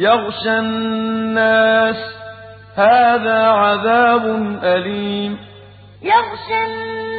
يغشى الناس. هذا عذاب أليم. يغشى الناس